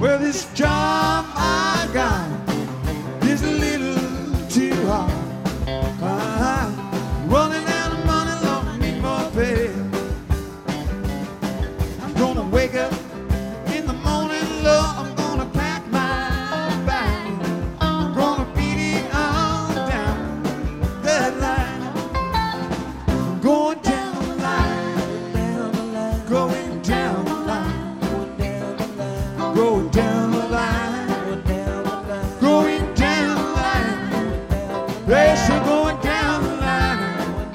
Well, this job I got They're going down the line.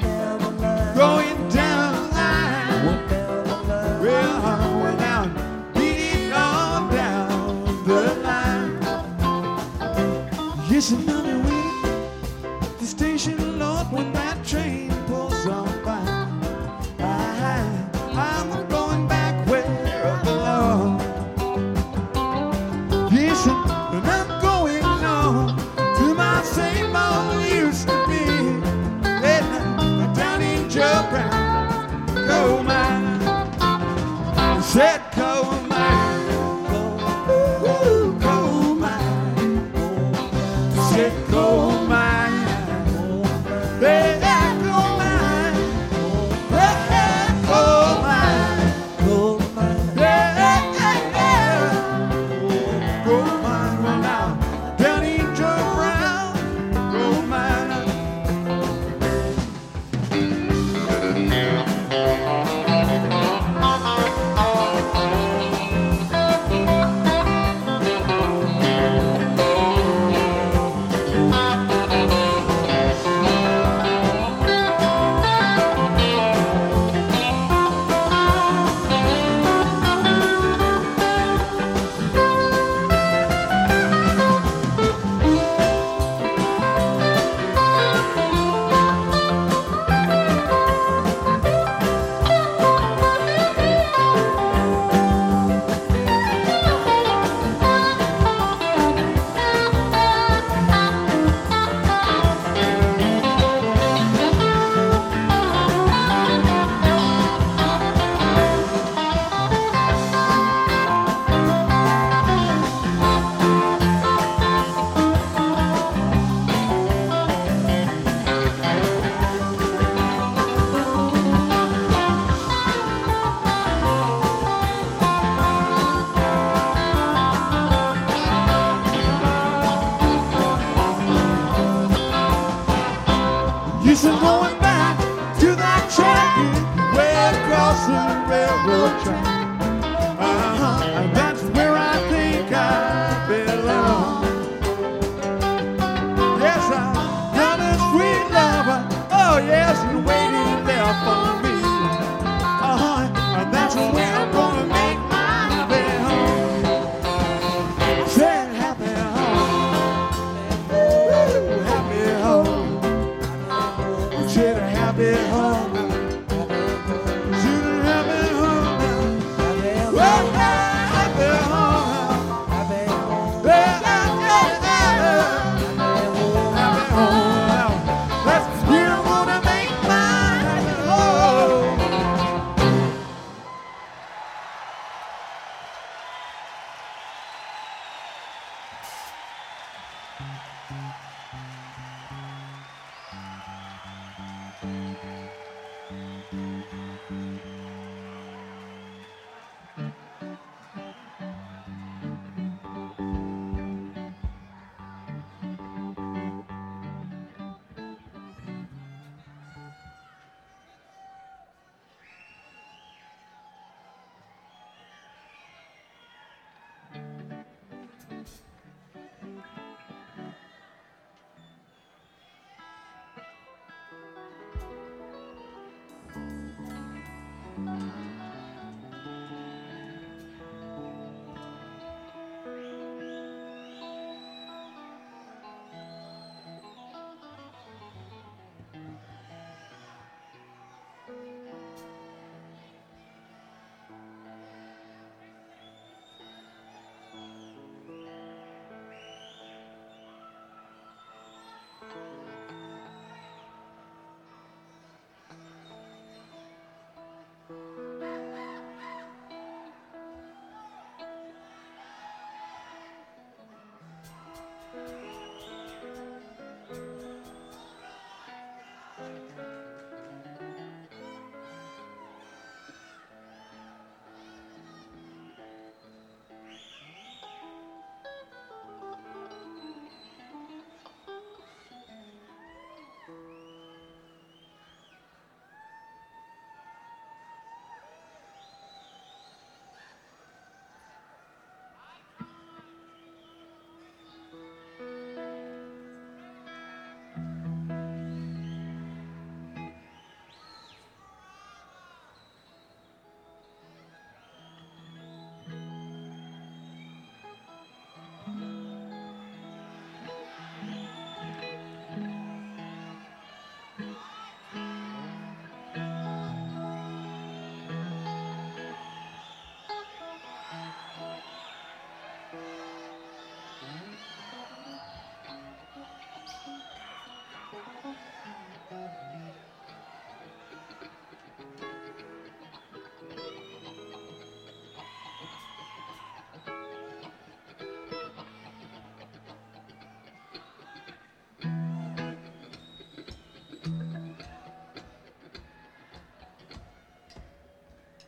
Going down the line. Well, down the line. Yes. set Thank you.